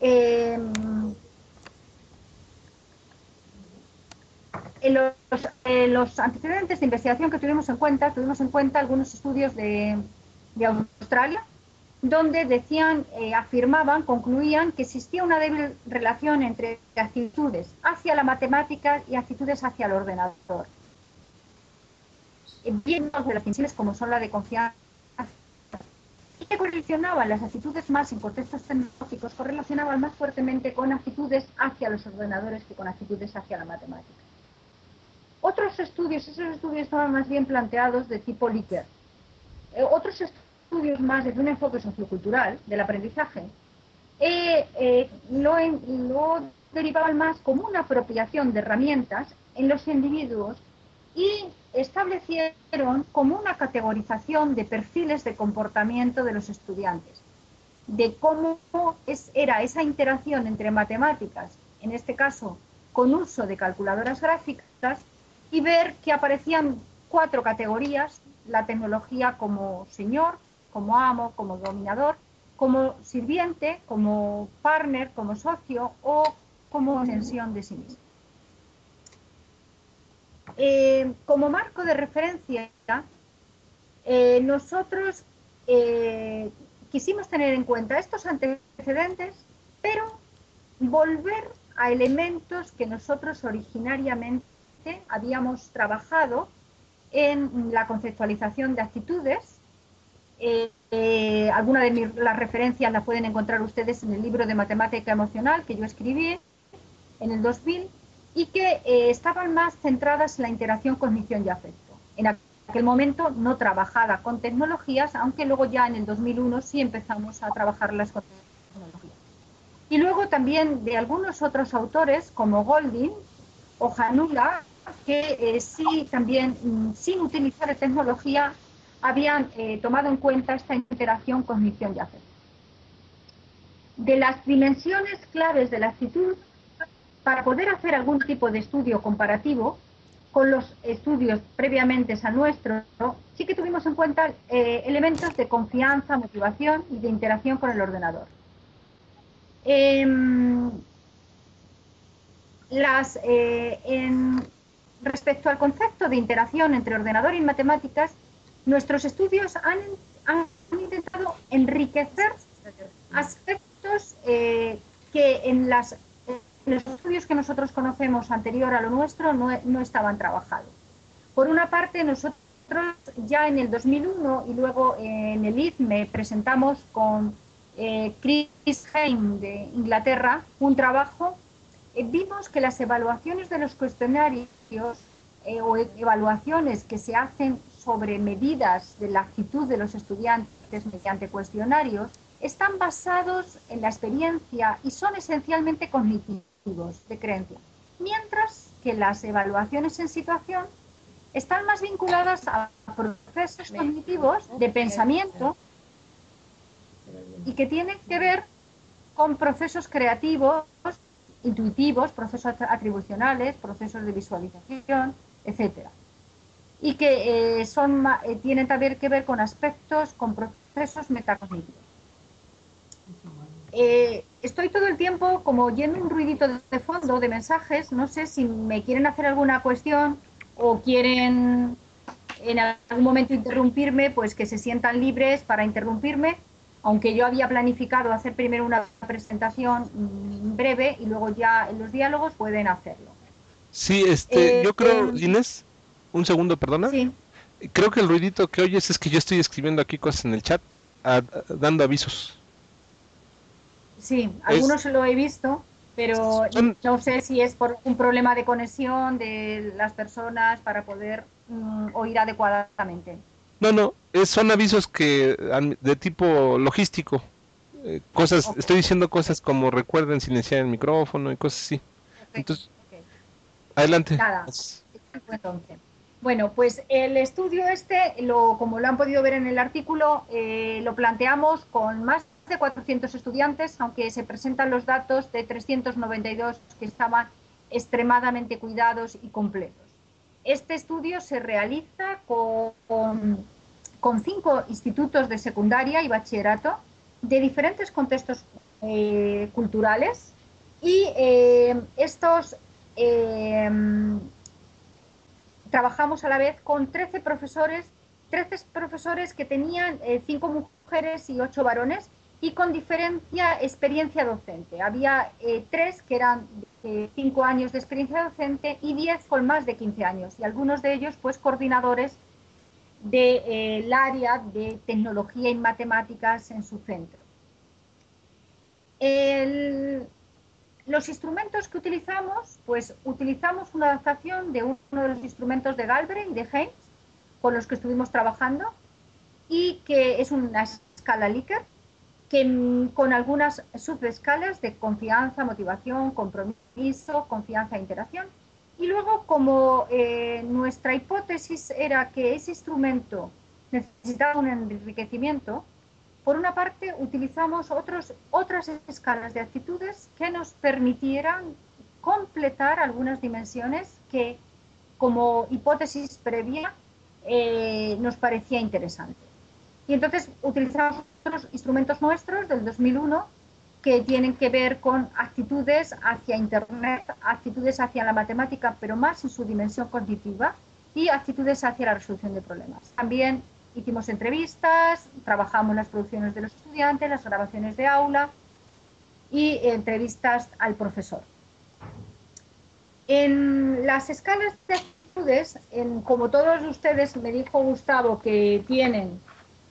eh, en los, antecedentes de investigación que tuvimos en cuenta, tuvimos en cuenta algunos estudios de, Australia, donde decían, eh, afirmaban, concluían que existía una débil relación entre actitudes hacia la matemática y actitudes hacia el ordenador. Bien de las funciones como son la de confianza que correlacionaban las actitudes más en contextos tecnológicos, correlacionaban más fuertemente con actitudes hacia los ordenadores que con actitudes hacia la matemática. Otros estudios, esos estudios estaban más bien planteados de tipo Likert. Eh, otros estudios más desde un enfoque sociocultural del aprendizaje eh, eh, lo, lo derivaban más como una apropiación de herramientas en los individuos y establecieron como una categorización de perfiles de comportamiento de los estudiantes, de cómo era esa interacción entre matemáticas, en este caso con uso de calculadoras gráficas, y ver que aparecían cuatro categorías, la tecnología como señor, como amo, como dominador, como sirviente, como partner, como socio o como extensión de sí mismo. Eh, como marco de referencia, eh, nosotros eh, quisimos tener en cuenta estos antecedentes, pero volver a elementos que nosotros originariamente habíamos trabajado en la conceptualización de actitudes. Eh, algunas de las referencias las pueden encontrar ustedes en el libro de matemática emocional que yo escribí en el 2000 y que eh, estaban más centradas en la interacción, cognición y afecto. En aquel momento no trabajada con tecnologías, aunque luego ya en el 2001 sí empezamos a trabajarlas con tecnologías. Y luego también de algunos otros autores como Golding o Janula, que eh, sí también, mm, sin utilizar tecnología, habían eh, tomado en cuenta esta interacción cognición y afecto. De las dimensiones claves de la actitud, para poder hacer algún tipo de estudio comparativo con los estudios previamente al nuestro, sí que tuvimos en cuenta eh, elementos de confianza, motivación y de interacción con el ordenador. Em, las, en, Respecto al concepto de interacción entre ordenador y matemáticas, nuestros estudios han, intentado enriquecer aspectos eh, que en, los estudios que nosotros conocemos anterior a lo nuestro no, estaban trabajados. Por una parte, nosotros ya en el 2001 y luego en el IZME presentamos con eh, Chris Haim de Inglaterra un trabajo eh, vimos que las evaluaciones de los cuestionarios eh, o evaluaciones que se hacen sobre medidas de la actitud de los estudiantes mediante cuestionarios están basados en la experiencia y son esencialmente cognitivos de creencia, mientras que las evaluaciones en situación están más vinculadas a procesos cognitivos de pensamiento y que tienen que ver con procesos creativos intuitivos, procesos atribucionales, procesos de visualización, etcétera. Y que eh, son, eh, tienen también que ver con aspectos, con procesos metacognitivos. Eh, estoy todo el tiempo como oyendo un ruidito de fondo de mensajes. No sé si me quieren hacer alguna cuestión o quieren en algún momento interrumpirme, pues que se sientan libres para interrumpirme aunque yo había planificado hacer primero una presentación breve y luego ya en los diálogos pueden hacerlo. Sí, este, yo creo, em, Inés, un segundo, perdona. Sí. Creo que el ruidito que oyes es que yo estoy escribiendo aquí cosas en el chat, dando avisos. Sí, algunos lo he visto, pero no sé si es por un problema de conexión de las personas para poder mm, oír adecuadamente. No, no, son avisos que de tipo logístico. Eh, cosas, estoy diciendo cosas como recuerden silenciar el micrófono y cosas así. Entonces, adelante. Bueno, pues el estudio este, lo, como lo han podido ver en el artículo, eh, lo planteamos con más de 400 estudiantes, aunque se presentan los datos de 392 que estaban extremadamente cuidados y completos. Este estudio se realiza con con cinco institutos de secundaria y bachillerato de diferentes contextos eh, culturales y eh, estos trabajamos a la vez con 13 profesores, 13 profesores que tenían 5 mujeres y 8 varones y con diferencia experiencia docente. Había tres que eran de 5 años de experiencia docente y 10 con más de 15 años y algunos de ellos pues coordinadores del área de tecnología y matemáticas en su centro los instrumentos que utilizamos, pues utilizamos una adaptación de uno de los instrumentos de Galbraith y de Haynes, con los que estuvimos trabajando, y que es una escala Likert, que con algunas subescalas de confianza, motivación, compromiso, confianza e interacción. Y luego, como eh, nuestra hipótesis era que ese instrumento necesitaba un enriquecimiento, por una parte, utilizamos otros, otras escalas de actitudes que nos permitieran completar algunas dimensiones que, como hipótesis previa, eh, nos parecía interesante. Y entonces utilizamos otros instrumentos nuestros del 2001 que tienen que ver con actitudes hacia Internet, actitudes hacia la matemática, pero más en su dimensión cognitiva, y actitudes hacia la resolución de problemas. También hicimos entrevistas, trabajamos las producciones de los estudiantes, las grabaciones de aula y entrevistas al profesor. En las escalas de actitudes, como todos ustedes me dijo Gustavo que tienen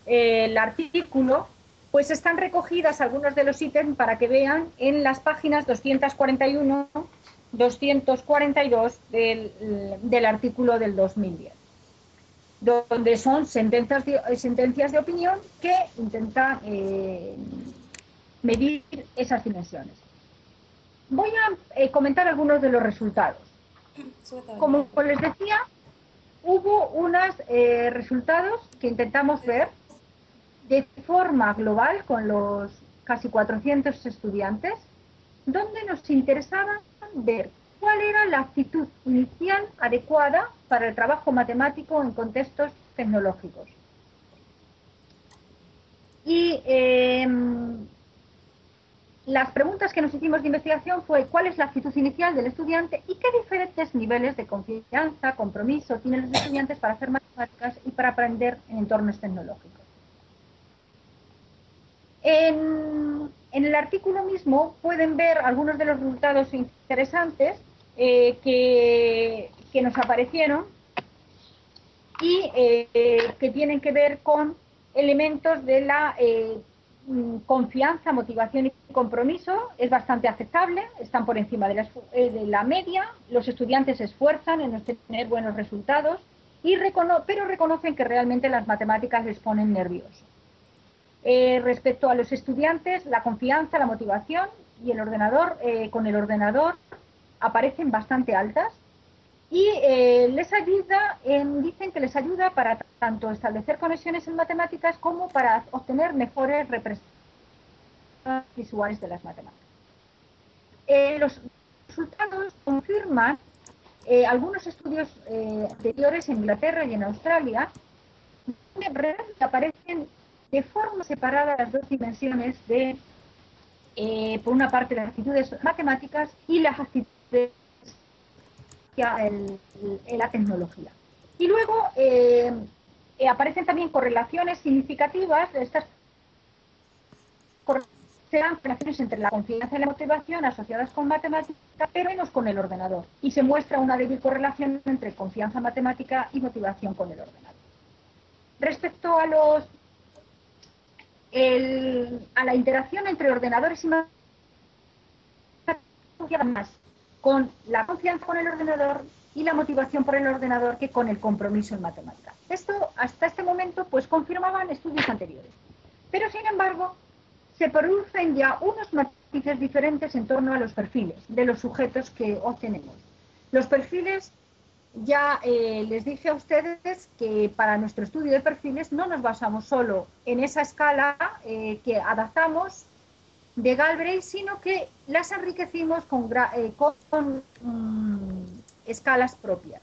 el artículo, pues están recogidas algunos de los ítems para que vean en las páginas 241, 242 del, del artículo del 2010 donde son sentencias de, sentencias de opinión que intentan eh, medir esas dimensiones. Voy a eh, comentar algunos de los resultados. Como les decía, hubo unos eh, resultados que intentamos ver de forma global con los casi 400 estudiantes, donde nos interesaba ver cuál era la actitud inicial adecuada para el trabajo matemático en contextos tecnológicos. Y em, las preguntas que nos hicimos de investigación fue cuál es la actitud inicial del estudiante y qué diferentes niveles de confianza, compromiso tienen los estudiantes para hacer matemáticas y para aprender en entornos tecnológicos. En, el artículo mismo pueden ver algunos de los resultados interesantes eh, que, nos aparecieron y eh, que tienen que ver con elementos de la eh, mm, confianza, motivación y compromiso. Es bastante aceptable, están por encima de la, media, los estudiantes se esfuerzan en obtener buenos resultados, pero reconocen que realmente las matemáticas les ponen nerviosos. Respecto a los estudiantes, la confianza, la motivación y el ordenador, con el ordenador aparecen bastante altas y eh, les ayuda, dicen que les ayuda para tanto establecer conexiones en matemáticas como para obtener mejores representaciones visuales de las matemáticas. Eh, los resultados confirman eh, algunos estudios anteriores en Inglaterra y en Australia, donde aparecen de forma separada las dos dimensiones de, por una parte, las actitudes matemáticas y las actitudes en la tecnología. Y luego eh, eh, aparecen también correlaciones significativas, estas correlaciones entre la confianza y la motivación asociadas con matemática, pero menos con el ordenador. Y se muestra una débil correlación entre confianza matemática y motivación con el ordenador. Respecto a los a la interacción entre ordenadores y matemáticas, con la confianza con el ordenador y la motivación por el ordenador que con el compromiso en matemáticas. Esto hasta este momento pues confirmaban estudios anteriores. Pero sin embargo, se producen ya unos matices diferentes en torno a los perfiles de los sujetos que obtenemos. Los perfiles, ya eh, les dije a ustedes que para nuestro estudio de perfiles no nos basamos solo en esa escala eh, que adaptamos de Galbraith, sino que las enriquecimos con, eh, mm, escalas propias.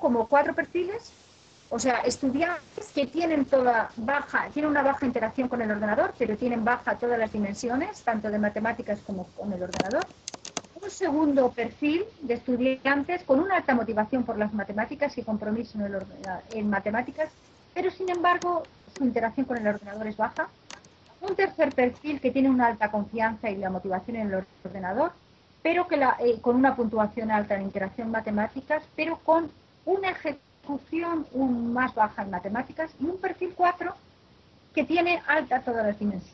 Como cuatro perfiles o sea, estudiantes que tienen toda baja, tienen una baja interacción con el ordenador, pero tienen baja todas las dimensiones, tanto de matemáticas como con el ordenador. Un segundo perfil de estudiantes con una alta motivación por las matemáticas y compromiso en, el en matemáticas, pero sin embargo su interacción con el ordenador es baja. Un tercer perfil que tiene una alta confianza y la motivación en el ordenador, pero que la, eh, con una puntuación alta en interacción matemáticas, pero con un eje un más baja en matemáticas y un perfil 4 que tiene alta todas las dimensiones.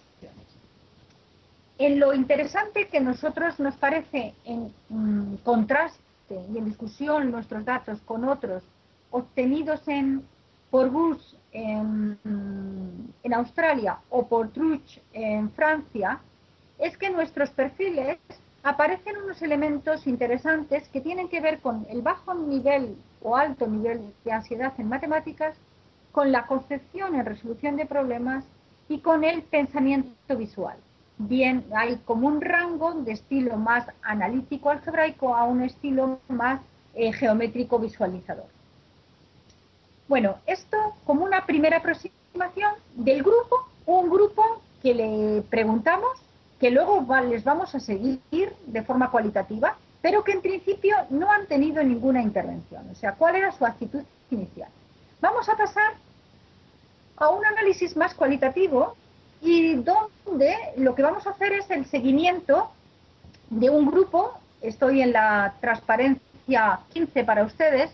En lo interesante que a nosotros nos parece en mm, contraste y en discusión nuestros datos con otros obtenidos en, por Bus en, en Australia o por Truch en Francia, es que nuestros perfiles aparecen unos elementos interesantes que tienen que ver con el bajo nivel o alto nivel de ansiedad en matemáticas, con la concepción en resolución de problemas y con el pensamiento visual. Bien, hay como un rango de estilo más analítico algebraico a un estilo más eh, geométrico visualizador. Bueno, esto como una primera aproximación del grupo, un grupo que le preguntamos, que luego les vamos a seguir de forma cualitativa, pero que en principio no han tenido ninguna intervención. O sea, ¿cuál era su actitud inicial? Vamos a pasar a un análisis más cualitativo y donde lo que vamos a hacer es el seguimiento de un grupo, estoy en la transparencia 15 para ustedes,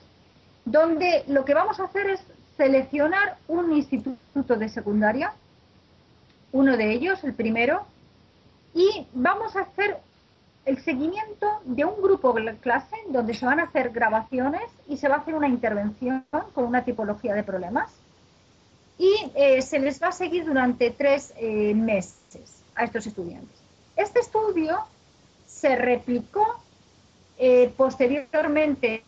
donde lo que vamos a hacer es seleccionar un instituto de secundaria, uno de ellos, el primero, y vamos a hacer el seguimiento de un grupo de clase donde se van a hacer grabaciones y se va a hacer una intervención con una tipología de problemas y eh, se les va a seguir durante tres eh, meses a estos estudiantes. Este estudio se replicó eh, posteriormente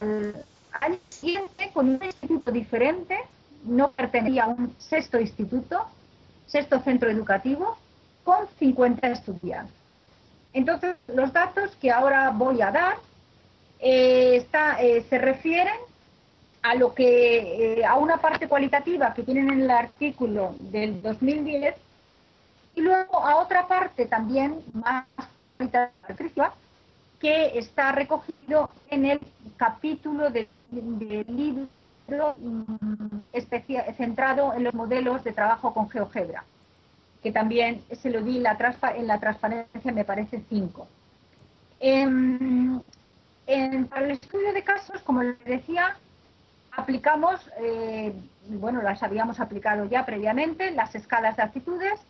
al año siguiente con un instituto diferente, no pertenecía a un sexto instituto, sexto centro educativo, con 50 estudiantes. Entonces, los datos que ahora voy a dar eh, eh, se refieren a lo que eh, a una parte cualitativa que tienen en el artículo del 2010 y luego a otra parte también más cualitativa que está recogido en el capítulo del libro mm, centrado en los modelos de trabajo con GeoGebra que también se lo di la en la transparencia, me parece 5. En, para el estudio de casos, como les decía, aplicamos, eh, bueno, las habíamos aplicado ya previamente, las escalas de actitudes.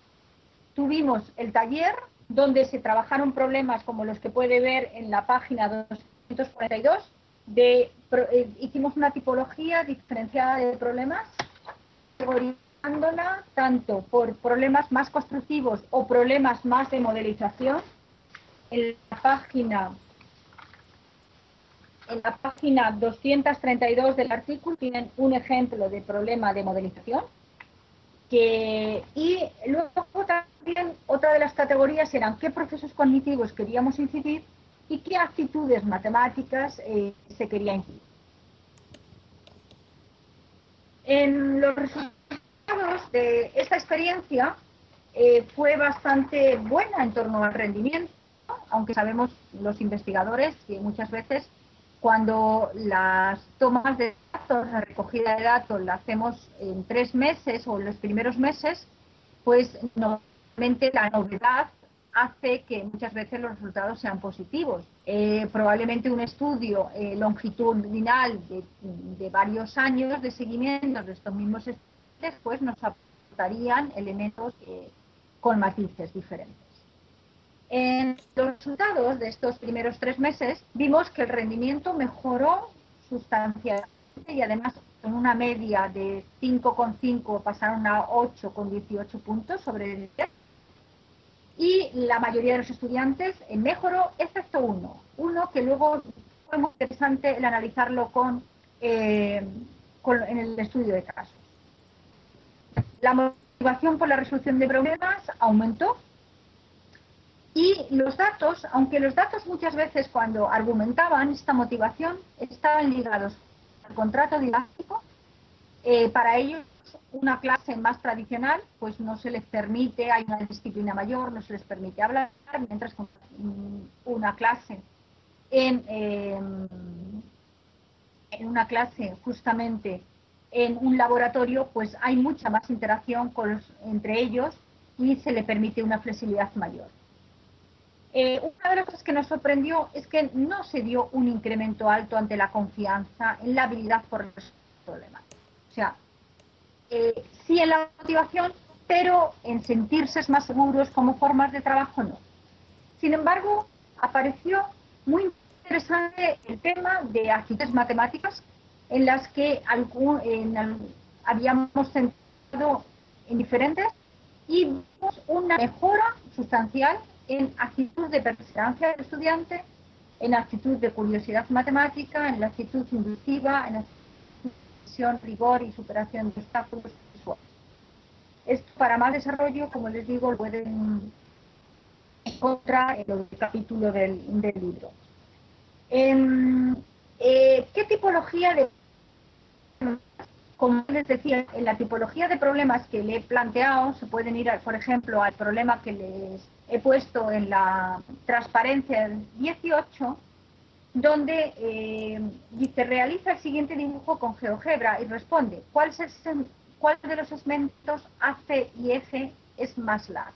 Tuvimos el taller donde se trabajaron problemas como los que puede ver en la página 242. De, eh, hicimos una tipología diferenciada de problemas, tanto por problemas más constructivos o problemas más de modelización. En la página en la página 232 del artículo tienen un ejemplo de problema de modelización. Que, y luego también otra de las categorías eran qué procesos cognitivos queríamos incidir y qué actitudes matemáticas eh, se quería incidir. En los resultados de esta experiencia eh, fue bastante buena en torno al rendimiento, aunque sabemos los investigadores que muchas veces cuando las tomas de datos, la recogida de datos la hacemos en tres meses o en los primeros meses, pues normalmente la novedad hace que muchas veces los resultados sean positivos. Eh, probablemente un estudio eh, longitudinal de, varios años de seguimiento de estos mismos estudios después nos aportarían elementos eh, con matices diferentes. En los resultados de estos primeros tres meses vimos que el rendimiento mejoró sustancialmente y además con una media de 5,5 pasaron a 8,18 puntos sobre el 10 y la mayoría de los estudiantes mejoró excepto uno, uno que luego fue muy interesante el analizarlo con, eh, en el estudio de casos. La motivación por la resolución de problemas aumentó y los datos, aunque los datos muchas veces cuando argumentaban esta motivación estaban ligados el contrato didáctico, eh, para ellos una clase más tradicional, pues no se les permite, hay una disciplina mayor, no se les permite hablar, mientras que una clase en, en una clase justamente en un laboratorio, pues hay mucha más interacción entre ellos y se le permite una flexibilidad mayor. Eh, una de las cosas que nos sorprendió es que no se dio un incremento alto ante la confianza en la habilidad por resolver problemas. O sea, eh, sí en la motivación, pero en sentirse más seguros como formas de trabajo no. Sin embargo, apareció muy interesante el tema de actitudes matemáticas en las que habíamos centrado en diferentes y vimos una mejora sustancial en actitud de perseverancia del estudiante, en actitud de curiosidad matemática, en la actitud inductiva, en la actitud rigor y superación de obstáculos visuales. Esto para más desarrollo, como les digo, lo pueden encontrar en el capítulo del, libro. Em, eh, ¿Qué tipología de como les decía, en la tipología de problemas que le he planteado, se pueden ir, por ejemplo, al problema que les he puesto en la transparencia 18, donde eh, dice, realiza el siguiente dibujo con GeoGebra y responde, ¿cuál, de los segmentos AC y F es más largo?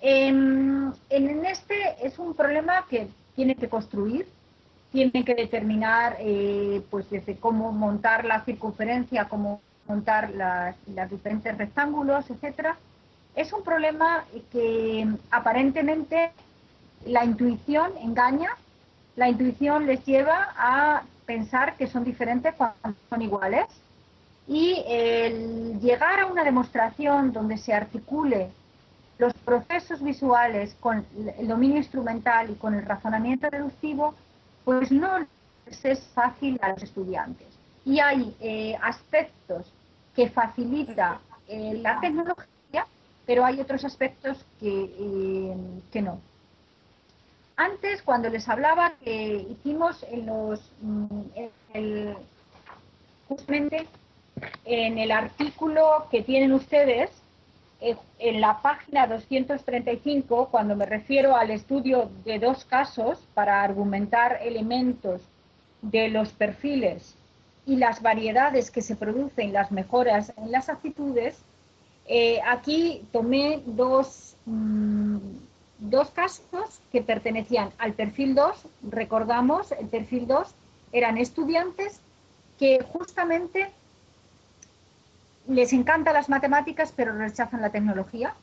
En, en este es un problema que tiene que construir, tienen que determinar eh, pues desde cómo montar la circunferencia, cómo montar las, diferentes rectángulos, etcétera. Es un problema que aparentemente la intuición engaña, la intuición les lleva a pensar que son diferentes cuando son iguales y el llegar a una demostración donde se articule los procesos visuales con el dominio instrumental y con el razonamiento deductivo pues no es fácil a los estudiantes. Y hay eh, aspectos que facilita eh, la tecnología, pero hay otros aspectos que, eh, que, no. Antes, cuando les hablaba que hicimos en los, mm, justamente en el artículo que tienen ustedes, en la página 235, cuando me refiero al estudio de dos casos para argumentar elementos de los perfiles y las variedades que se producen, las mejoras en las actitudes, eh, aquí tomé dos, mm, dos casos que pertenecían al perfil 2. Recordamos, el perfil 2 eran estudiantes que justamente les encantan las matemáticas, pero rechazan la tecnología.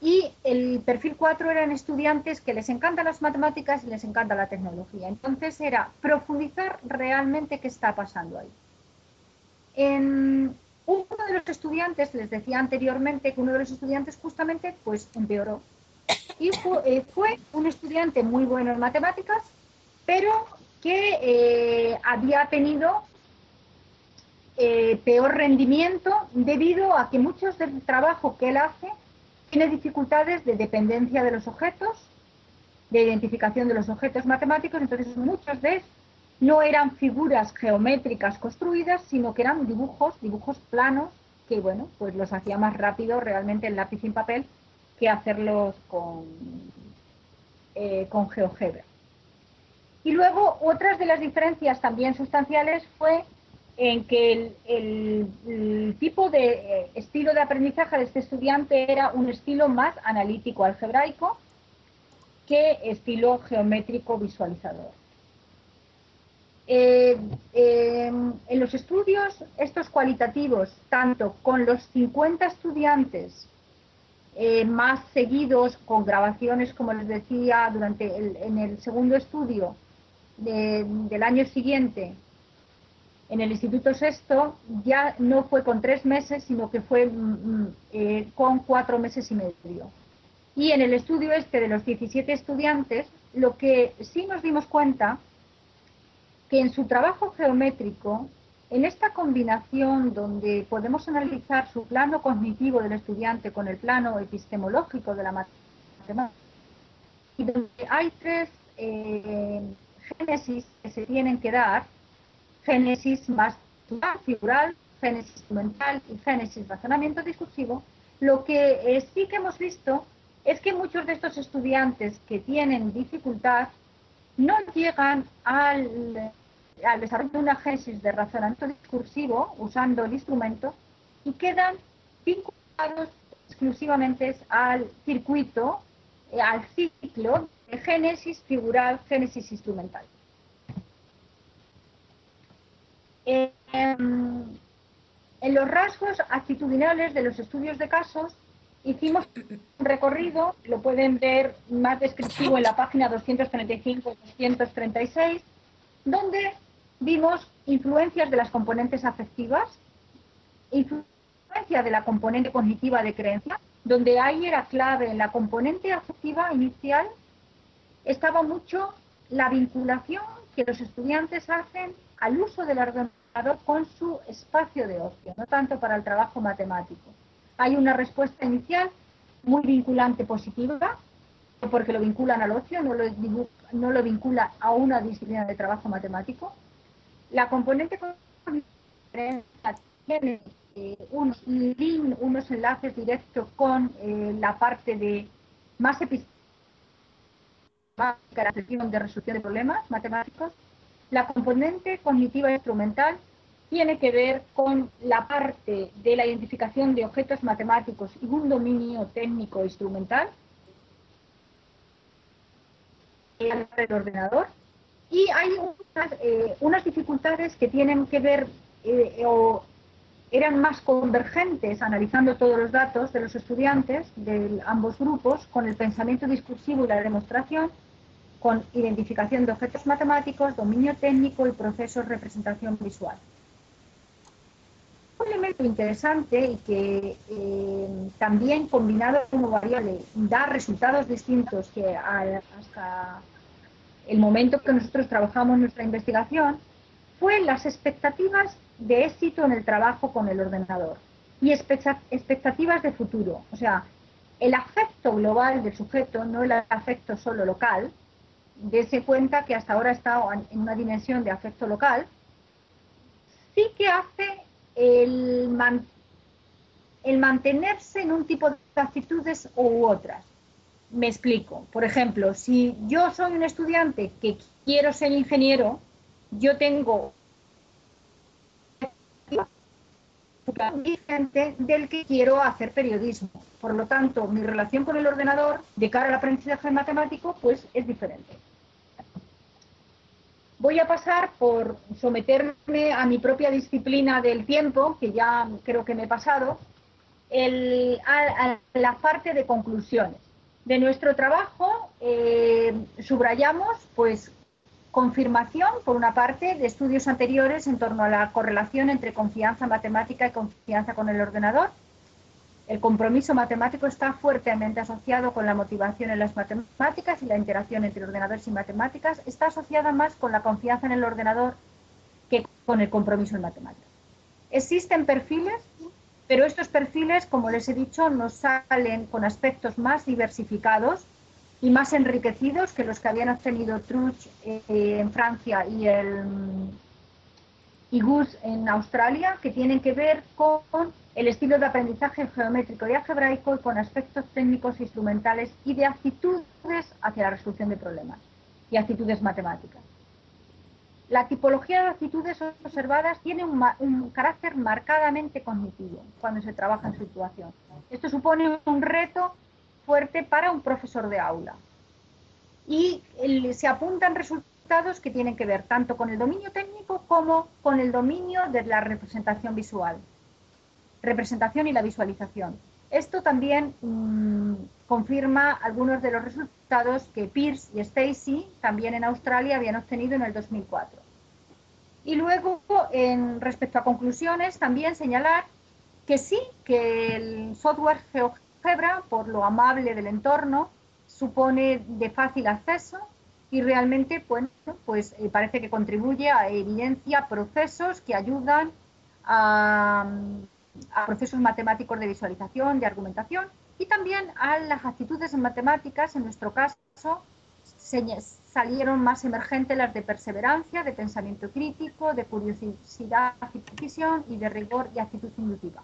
Y el perfil 4 eran estudiantes que les encantan las matemáticas y les encanta la tecnología. Entonces era profundizar realmente qué está pasando ahí. En uno de los estudiantes, les decía anteriormente que uno de los estudiantes justamente pues empeoró. Y fue, eh, un estudiante muy bueno en matemáticas, pero que eh, había tenido eh, peor rendimiento debido a que muchos del trabajo que él hace tiene dificultades de dependencia de los objetos, de identificación de los objetos matemáticos, entonces muchos de no eran figuras geométricas construidas, sino que eran dibujos, dibujos planos, que bueno, pues los hacía más rápido realmente en lápiz en papel que hacerlos con, eh, con GeoGebra. Y luego otras de las diferencias también sustanciales fue en que el, tipo de eh, estilo de aprendizaje de este estudiante era un estilo más analítico algebraico que estilo geométrico visualizador. Eh, em, en los estudios estos cualitativos, tanto con los 50 estudiantes eh, más seguidos, con grabaciones, como les decía, durante en el segundo estudio del año siguiente, en el Instituto Sexto ya no fue con tres meses, sino que fue mm, mm, eh, con cuatro meses y medio. Y en el estudio este de los 17 estudiantes, lo que sí nos dimos cuenta que en su trabajo geométrico, en esta combinación donde podemos analizar su plano cognitivo del estudiante con el plano epistemológico de la matemática, y donde hay tres eh, génesis que se tienen que dar, génesis más figural, génesis instrumental y génesis razonamiento discursivo, lo que eh, sí que hemos visto es que muchos de estos estudiantes que tienen dificultad no llegan al, al desarrollo de una génesis de razonamiento discursivo usando el instrumento y quedan vinculados exclusivamente al circuito, eh, al ciclo de génesis figural, génesis instrumental. Em, en los rasgos actitudinales de los estudios de casos hicimos un recorrido, lo pueden ver más descriptivo en la página 235-236, donde vimos influencias de las componentes afectivas, influencia de la componente cognitiva de creencia, donde ahí era clave en la componente afectiva inicial, estaba mucho la vinculación que los estudiantes hacen al uso del ordenador con su espacio de ocio, no tanto para el trabajo matemático. Hay una respuesta inicial muy vinculante positiva, porque lo vinculan al ocio, no lo, no lo vincula a una disciplina de trabajo matemático. La componente tiene eh, unos, unos enlaces directos con eh, la parte de más epistémica de resolución de problemas matemáticos. La componente cognitiva instrumental tiene que ver con la parte de la identificación de objetos matemáticos y un dominio técnico instrumental del ordenador. Y hay eh, unas, dificultades que tienen que ver eh, o eran más convergentes analizando todos los datos de los estudiantes de ambos grupos con el pensamiento discursivo y la demostración, con identificación de objetos matemáticos, dominio técnico y procesos de representación visual. Un elemento interesante y que eh, también combinado como variable da resultados distintos que hasta el momento que nosotros trabajamos nuestra investigación fue las expectativas de éxito en el trabajo con el ordenador y expectativas de futuro. O sea, el afecto global del sujeto, no el afecto solo local, dése cuenta que hasta ahora está en una dimensión de afecto local, sí que hace el, el mantenerse en un tipo de actitudes u otras. Me explico. Por ejemplo, si yo soy un estudiante que quiero ser ingeniero, yo tengo gente del que quiero hacer periodismo. Por lo tanto, mi relación con el ordenador de cara al aprendizaje matemático pues es diferente. Voy a pasar por someterme a mi propia disciplina del tiempo, que ya creo que me he pasado, a, la parte de conclusiones. De nuestro trabajo eh, subrayamos pues confirmación, por una parte, de estudios anteriores en torno a la correlación entre confianza matemática y confianza con el ordenador. El compromiso matemático está fuertemente asociado con la motivación en las matemáticas y la interacción entre ordenadores y matemáticas está asociada más con la confianza en el ordenador que con el compromiso en matemáticas. Existen perfiles, pero estos perfiles, como les he dicho, nos salen con aspectos más diversificados y más enriquecidos que los que habían obtenido Truch eh, en Francia y el y Gus en Australia, que tienen que ver con el estilo de aprendizaje geométrico y algebraico con aspectos técnicos, instrumentales y de actitudes hacia la resolución de problemas y actitudes matemáticas. La tipología de actitudes observadas tiene un, un, carácter marcadamente cognitivo cuando se trabaja en situación. Esto supone un reto fuerte para un profesor de aula. Y se apuntan resultados que tienen que ver tanto con el dominio técnico como con el dominio de la representación visual. Representación y la visualización. Esto también mm, confirma algunos de los resultados que Pierce y Stacy, también en Australia, habían obtenido en el 2004. Y luego, en, respecto a conclusiones, también señalar que sí, que el software por lo amable del entorno, supone de fácil acceso y realmente pues eh, parece que contribuye a evidencia procesos que ayudan a, procesos matemáticos de visualización, de argumentación y también a las actitudes en matemáticas, en nuestro caso, salieron más emergentes las de perseverancia, de pensamiento crítico, de curiosidad y precisión y de rigor y actitud inductiva.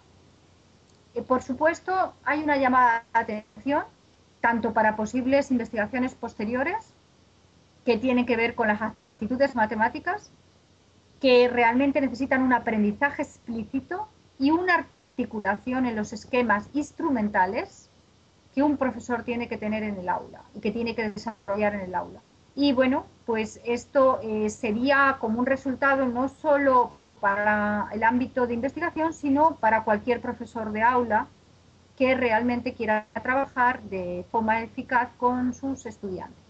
Eh, por supuesto, hay una llamada de atención tanto para posibles investigaciones posteriores que tienen que ver con las actitudes matemáticas, que realmente necesitan un aprendizaje explícito y una articulación en los esquemas instrumentales que un profesor tiene que tener en el aula y que tiene que desarrollar en el aula. Y bueno, pues esto eh, sería como un resultado no solo para el ámbito de investigación, sino para cualquier profesor de aula que realmente quiera trabajar de forma eficaz con sus estudiantes.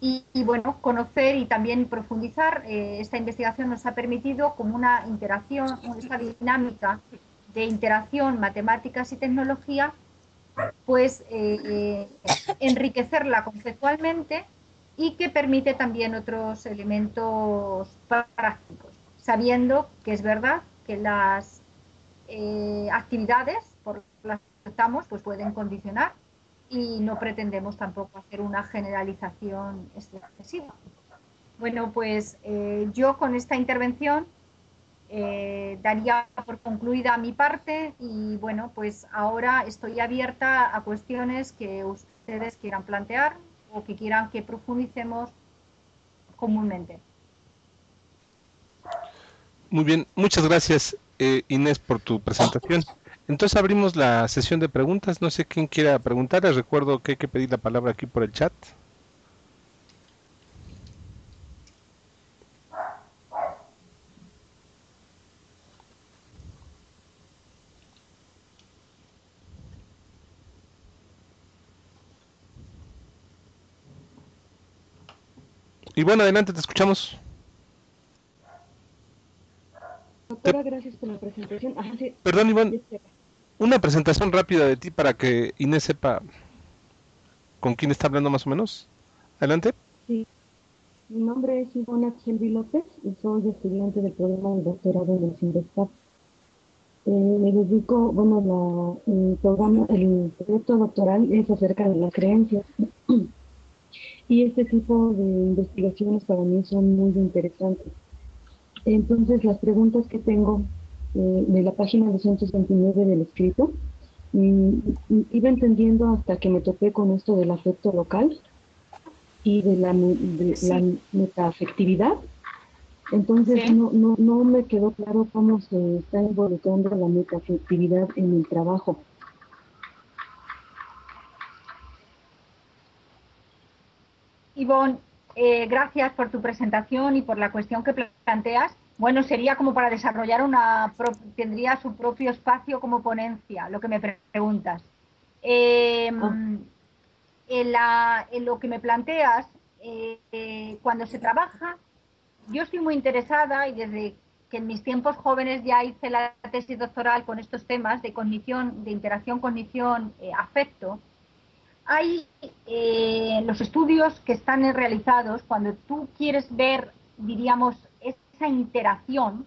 Y, bueno, conocer y también profundizar, eh, esta investigación nos ha permitido como una interacción, esta dinámica de interacción, matemáticas y tecnología, pues eh, eh, enriquecerla conceptualmente y que permite también otros elementos prácticos, sabiendo que es verdad que las actividades por las que estamos pues pueden condicionar y no pretendemos tampoco hacer una generalización excesiva. Bueno, pues yo con esta intervención eh, daría por concluida mi parte y bueno, pues ahora estoy abierta a cuestiones que ustedes quieran plantear o que quieran que profundicemos comúnmente. Muy bien, muchas gracias eh, Inés por tu presentación. Entonces abrimos la sesión de preguntas. No sé quién quiera preguntar. Les recuerdo que hay que pedir la palabra aquí por el chat. Y bueno, adelante, te escuchamos. Doctora, gracias por la presentación. Perdón, Iván, una presentación rápida de ti para que Inés sepa con quién está hablando más o menos. Adelante. Sí. Mi nombre es Ivona Chelvi López y soy estudiante del programa de doctorado en el Eh, me dedico, bueno, programa, el proyecto doctoral es acerca de las creencias. Y este tipo de investigaciones para mí son muy interesantes. Entonces, las preguntas que tengo eh, de la página 229 del escrito, iba entendiendo hasta que me topé con esto del afecto local y de la, metaafectividad. Entonces, no, no, no me quedó claro cómo se está involucrando la metaafectividad en el trabajo. Ivonne, eh, gracias por tu presentación y por la cuestión que planteas. Bueno, sería como para desarrollar una, tendría su propio espacio como ponencia, lo que me preguntas. Em, ah. en, lo que me planteas, eh, cuando se trabaja, yo estoy muy interesada y desde que en mis tiempos jóvenes ya hice la tesis doctoral con estos temas de cognición, de interacción, cognición, eh, afecto, hay eh, los estudios que están realizados, cuando tú quieres ver, diríamos, esa interacción,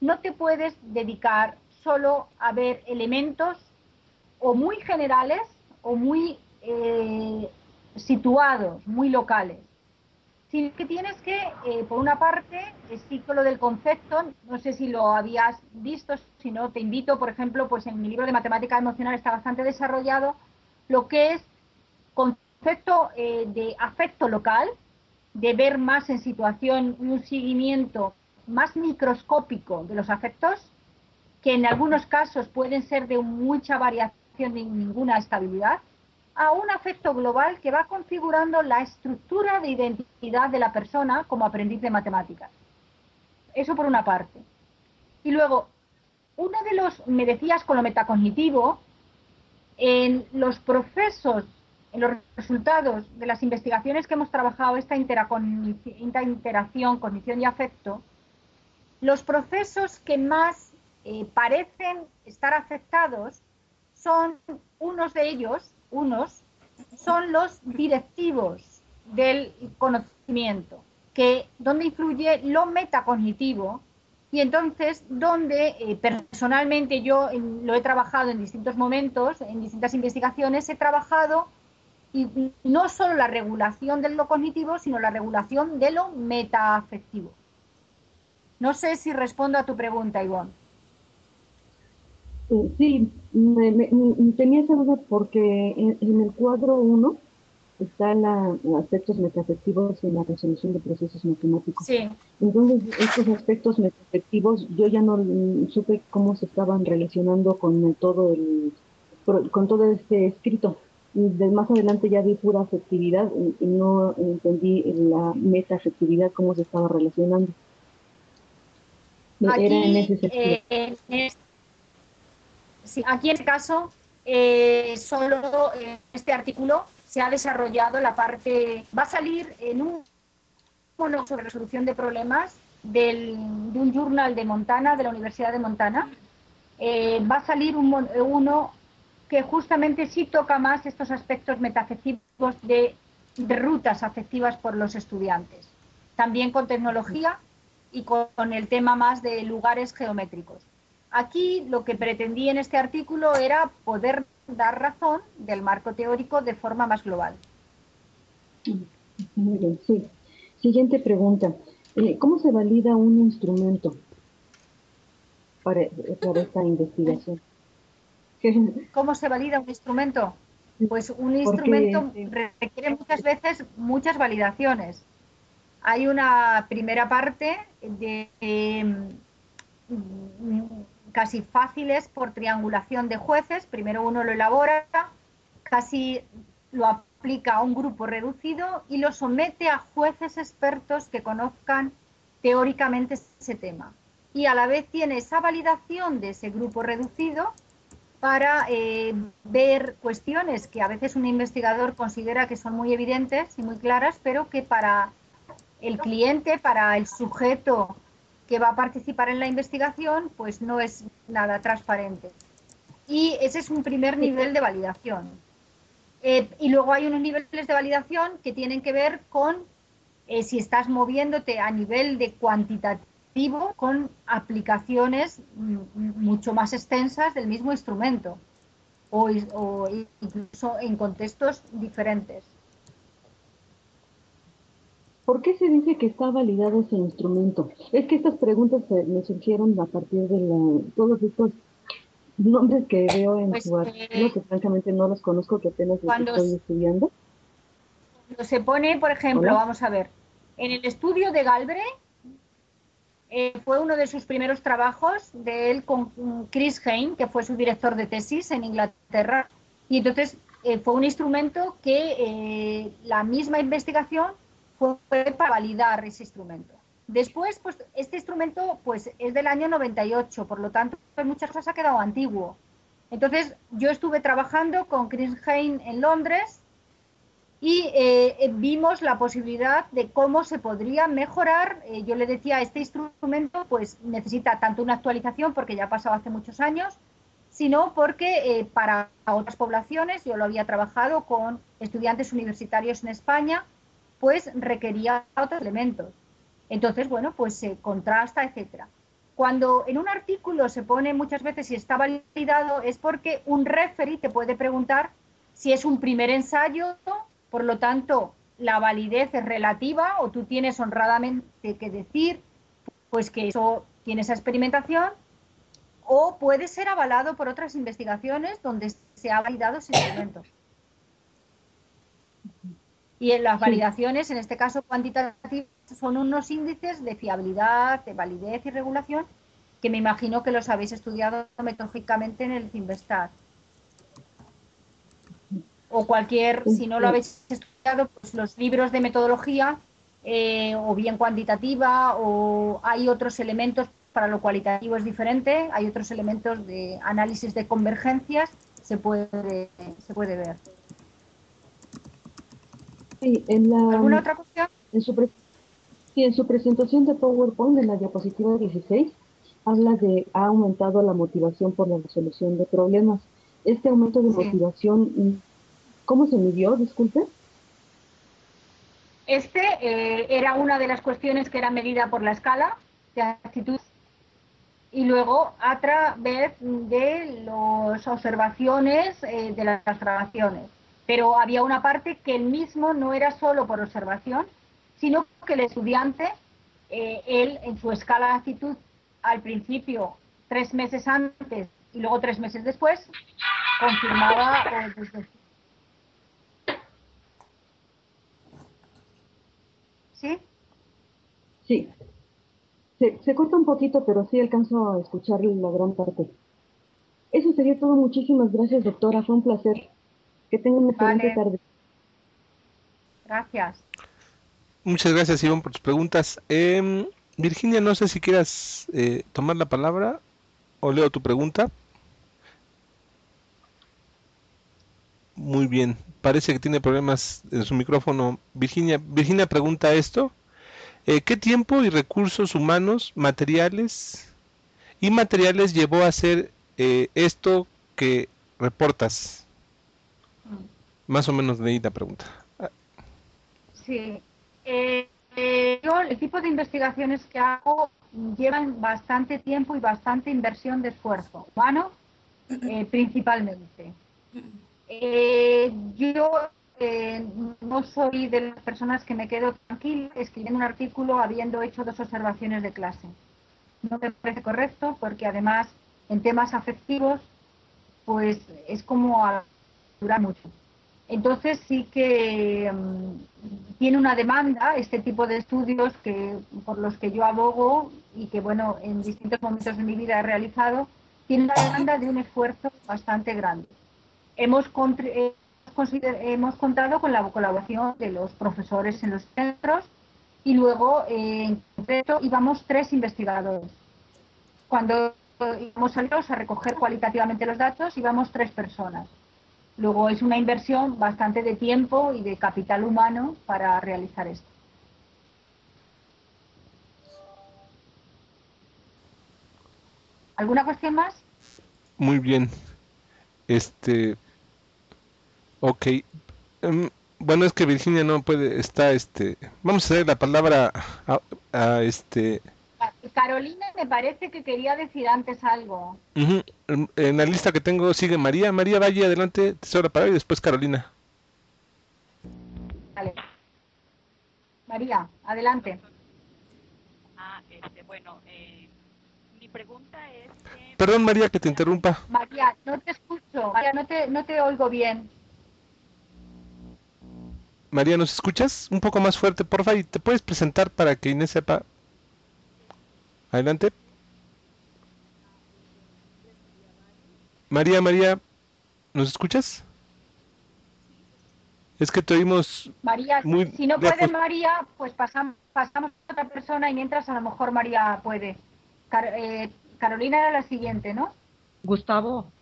no te puedes dedicar solo a ver elementos o muy generales o muy eh, situados, muy locales, sino que tienes que, eh, por una parte, el ciclo del concepto, no sé si lo habías visto, si no, te invito, por ejemplo, pues en mi libro de matemática emocional está bastante desarrollado lo que es concepto eh, de afecto local, de ver más en situación un seguimiento más microscópico de los afectos, que en algunos casos pueden ser de mucha variación y ninguna estabilidad, a un afecto global que va configurando la estructura de identidad de la persona como aprendiz de matemáticas. Eso por una parte. Y luego, uno de los, me decías con lo metacognitivo, en los procesos los resultados de las investigaciones que hemos trabajado, esta, interacción, cognición y afecto, los procesos que más eh, parecen estar afectados son unos de ellos, unos, son los directivos del conocimiento, que donde influye lo metacognitivo y entonces donde eh, personalmente yo lo he trabajado en distintos momentos, en distintas investigaciones, he trabajado y no solo la regulación de lo cognitivo, sino la regulación de lo metaafectivo. No sé si respondo a tu pregunta, Ivonne. Eh, sí, tenía esa duda porque en, el cuadro 1 están los aspectos metaafectivos en la resolución de procesos matemáticos. Sí. Entonces, estos aspectos metaafectivos yo ya no supe cómo se estaban relacionando con todo el con todo este escrito de más adelante ya vi pura afectividad y, no entendí la meta-afectividad, cómo se estaba relacionando. Aquí, en ese. Eh, sí, aquí en este caso, eh, solo en este artículo se ha desarrollado la parte, va a salir en un mono sobre resolución de problemas del, de un journal de Montana, de la Universidad de Montana. Eh, va a salir un, uno que justamente sí toca más estos aspectos metafectivos de, rutas afectivas por los estudiantes. También con tecnología y con, el tema más de lugares geométricos. Aquí lo que pretendí en este artículo era poder dar razón del marco teórico de forma más global. Muy bien, sí. Siguiente pregunta. Eh, ¿Cómo se valida un instrumento para esta investigación? ¿Cómo se valida un instrumento? Pues un instrumento requiere muchas veces muchas validaciones. Hay una primera parte de em, casi fáciles por triangulación de jueces. Primero uno lo elabora, casi lo aplica a un grupo reducido y lo somete a jueces expertos que conozcan teóricamente ese tema. Y a la vez tiene esa validación de ese grupo reducido para eh, ver cuestiones que a veces un investigador considera que son muy evidentes y muy claras, pero que para el cliente, para el sujeto que va a participar en la investigación, pues no es nada transparente. Y ese es un primer nivel de validación. Eh, y luego hay unos niveles de validación que tienen que ver con eh, si estás moviéndote a nivel de cuantitativo con aplicaciones mucho más extensas del mismo instrumento o, incluso en contextos diferentes. ¿Por qué se dice que está validado ese instrumento? Es que estas preguntas me surgieron a partir de todos estos nombres que veo en pues, su artículo, que francamente no los conozco, que apenas estoy estudiando. Cuando se pone, por ejemplo, vamos a ver, en el estudio de Galbraith eh, fue uno de sus primeros trabajos de él con Chris Hain, que fue su director de tesis en Inglaterra. Y entonces eh, fue un instrumento que eh, la misma investigación fue para validar ese instrumento. Después, pues este instrumento pues, es del año 98, por lo tanto, en muchas cosas ha quedado antiguo. Entonces, yo estuve trabajando con Chris Hain en Londres y eh, eh, vimos la posibilidad de cómo se podría mejorar. Eh, yo le decía, este instrumento pues necesita tanto una actualización porque ya ha pasado hace muchos años, sino porque para otras poblaciones, yo lo había trabajado con estudiantes universitarios en España, pues requería otros elementos. Entonces, bueno, pues se contrasta, etcétera. Cuando en un artículo se pone muchas veces si está validado, es porque un referee te puede preguntar si es un primer ensayo por lo tanto, la validez es relativa o tú tienes honradamente que decir pues que eso tiene esa experimentación o puede ser avalado por otras investigaciones donde se ha validado ese instrumento. Y en las validaciones, en este caso cuantitativas, son unos índices de fiabilidad, de validez y regulación que me imagino que los habéis estudiado metodológicamente en el Investar o cualquier, si no lo habéis estudiado, pues los libros de metodología, eh, o bien cuantitativa, o hay otros elementos para lo cualitativo es diferente, hay otros elementos de análisis de convergencias, se puede, se puede ver. Sí, en la, ¿Alguna otra cuestión? En su, sí, en su presentación de PowerPoint, en la diapositiva 16, habla de ha aumentado la motivación por la resolución de problemas. Este aumento de motivación ¿Cómo se midió, disculpe? Este eh, era una de las cuestiones que era medida por la escala de actitud y luego a través de las observaciones eh, de las grabaciones. Pero había una parte que el mismo no era solo por observación, sino que el estudiante, eh, él en su escala de actitud, al principio, tres meses antes y luego tres meses después, confirmaba ¿Sí? Sí. Se, se, corta un poquito, pero sí alcanzo a escuchar la gran parte. Eso sería todo. Muchísimas gracias, doctora. Fue un placer. Que tengan una excelente tarde. Gracias. Muchas gracias, Iván, por tus preguntas. Eh, Virginia, no sé si quieras eh, tomar la palabra o leo tu pregunta. Muy bien, parece que tiene problemas en su micrófono. Virginia, Virginia pregunta esto. Eh, ¿Qué tiempo y recursos humanos, materiales y materiales llevó a hacer eh, esto que reportas? Más o menos leí la pregunta. Sí. Eh, yo, el tipo de investigaciones que hago llevan bastante tiempo y bastante inversión de esfuerzo humano, principalmente. Eh, yo eh, no soy de las personas que me quedo tranquila escribiendo un artículo habiendo hecho dos observaciones de clase. No me parece correcto porque además en temas afectivos pues es como a durar mucho. Entonces sí que mm, tiene una demanda este tipo de estudios que por los que yo abogo y que bueno en distintos momentos de mi vida he realizado tiene una demanda de un esfuerzo bastante grande hemos, hemos contado con la colaboración de los profesores en los centros y luego en concreto íbamos tres investigadores. Cuando íbamos a recoger cualitativamente los datos íbamos tres personas. Luego es una inversión bastante de tiempo y de capital humano para realizar esto. ¿Alguna cuestión más? Muy bien. Este, Ok. Em, bueno, es que Virginia no puede, está, este, vamos a hacer la palabra a, este... Carolina me parece que quería decir antes algo. En la lista que tengo sigue María. María, vaya adelante, tesoro para y después Carolina. Vale. María, adelante. Ah, este, bueno, eh, mi pregunta es... Perdón, María, que te interrumpa. María, no te escucho. María, no te, no te oigo bien. María, ¿nos escuchas? Un poco más fuerte, porfa, y te puedes presentar para que Inés sepa. Adelante. María, María, ¿nos escuchas? Es que te oímos. María, si no puede María, pues pasamos, pasamos a otra persona y mientras a lo mejor María puede. Eh, Carolina era la siguiente, ¿no? Gustavo.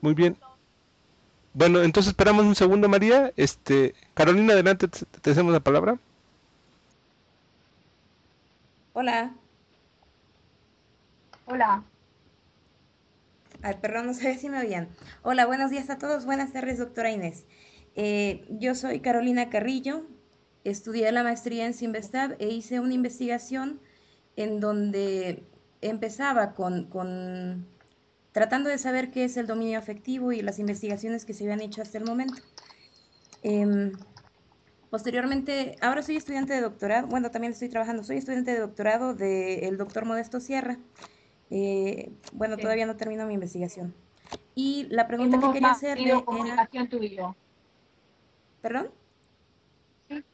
Muy bien. Bueno, entonces esperamos un segundo, María. Este, Carolina, adelante, te, hacemos la palabra. Hola. Hola. Ay, perdón, no sé si me oían. Hola, buenos días a todos. Buenas tardes, doctora Inés. Eh, yo soy Carolina Carrillo. Estudié la maestría en Simvestab e hice una investigación en donde empezaba con, tratando de saber qué es el dominio afectivo y las investigaciones que se habían hecho hasta el momento. Em, posteriormente, ahora soy estudiante de doctorado, bueno, también estoy trabajando, soy estudiante de doctorado del doctor Modesto Sierra. Eh, bueno, todavía no termino mi investigación. Y la pregunta que quería hacerle comunicación era... ¿Perdón? Sí,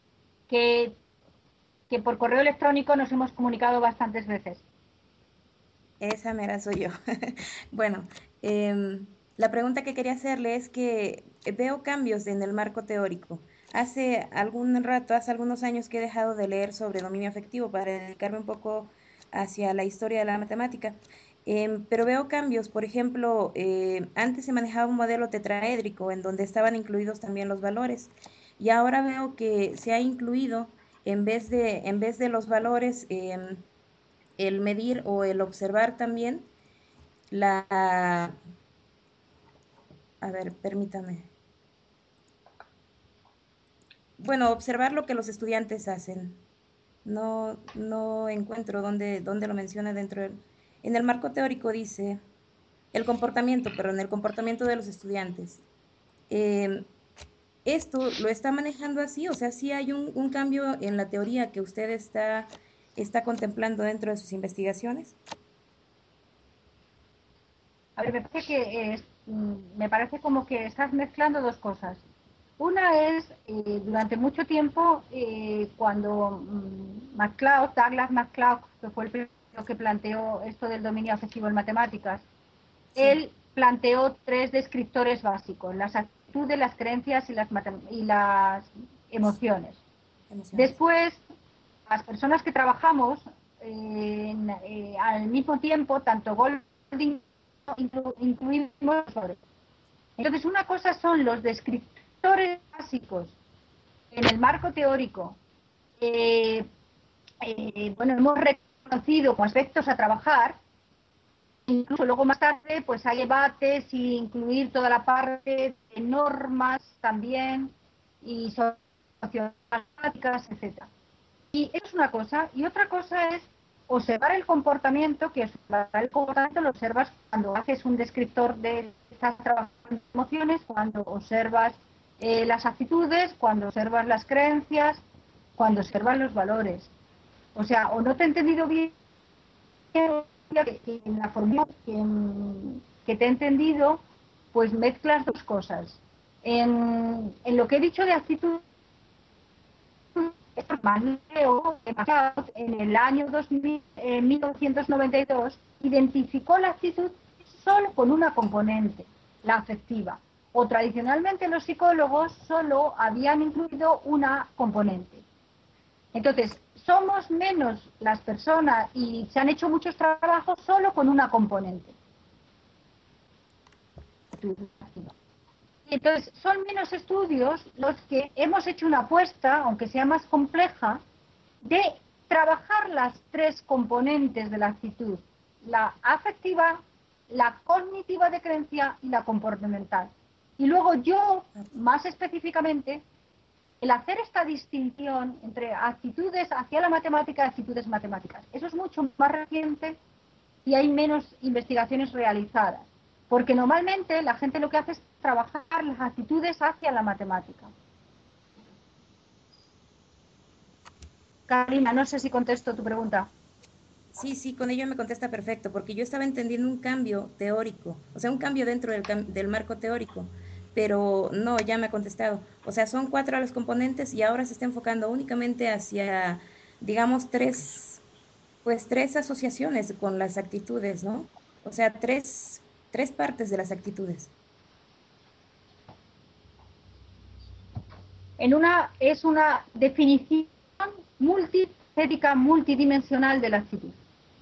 que, que por correo electrónico nos hemos comunicado bastantes veces. Esa mera soy yo. bueno, em, la pregunta que quería hacerle es que veo cambios en el marco teórico. Hace algún rato, hace algunos años que he dejado de leer sobre dominio afectivo para dedicarme un poco hacia la historia de la matemática. Em, pero veo cambios, por ejemplo, eh, antes se manejaba un modelo tetraédrico en donde estaban incluidos también los valores y ahora veo que se ha incluido en vez de, en vez de los valores em, el medir o el observar también la... A ver, permítame. Bueno, observar lo que los estudiantes hacen. No, no encuentro dónde, dónde lo menciona dentro del... En el marco teórico dice el comportamiento, pero en el comportamiento de los estudiantes. Eh, ¿Esto lo está manejando así? O sea, ¿sí hay un, cambio en la teoría que usted está, está contemplando dentro de sus investigaciones? A ver, me parece que mm, me parece como que estás mezclando dos cosas. Una es, eh, durante mucho tiempo, eh, cuando mm, MacLeod, Douglas MacLeod, que fue el primero que planteó esto del dominio afectivo en matemáticas, él planteó tres descriptores básicos, las actitudes, las creencias y las, y las emociones. Después, las personas que trabajamos eh, al mismo tiempo, tanto Golding incluimos Entonces, una cosa son los descriptores básicos en el marco teórico, eh, eh, bueno, hemos reconocido como aspectos a trabajar, incluso luego más tarde, pues hay debates y incluir toda la parte de normas también y sociológicas, etcétera. Y eso es una cosa. Y otra cosa es observar el comportamiento, que observar el comportamiento lo observas cuando haces un descriptor de estas emociones, cuando observas eh, las actitudes, cuando observas las creencias, cuando observas los valores. O sea, o no te he entendido bien que en la forma que, te he entendido, pues mezclas dos cosas. En, lo que he dicho de actitud, en el año 2000, 1992 identificó la actitud solo con una componente, la afectiva o tradicionalmente los psicólogos solo habían incluido una componente. Entonces, somos menos las personas y se han hecho muchos trabajos solo con una componente. Entonces, son menos estudios los que hemos hecho una apuesta, aunque sea más compleja, de trabajar las tres componentes de la actitud, la afectiva, la cognitiva de creencia y la comportamental. Y luego yo, más específicamente, el hacer esta distinción entre actitudes hacia la matemática y actitudes matemáticas. Eso es mucho más reciente y hay menos investigaciones realizadas. Porque normalmente la gente lo que hace es trabajar las actitudes hacia la matemática. Karina, no sé si contesto tu pregunta. Sí, sí, con ello me contesta perfecto, porque yo estaba entendiendo un cambio teórico, o sea, un cambio dentro del, del marco teórico pero no, ya me ha contestado. O sea, son cuatro los componentes y ahora se está enfocando únicamente hacia, digamos, tres, pues tres asociaciones con las actitudes, ¿no? O sea, tres, tres partes de las actitudes. En una, es una definición multifética, multidimensional de la actitud.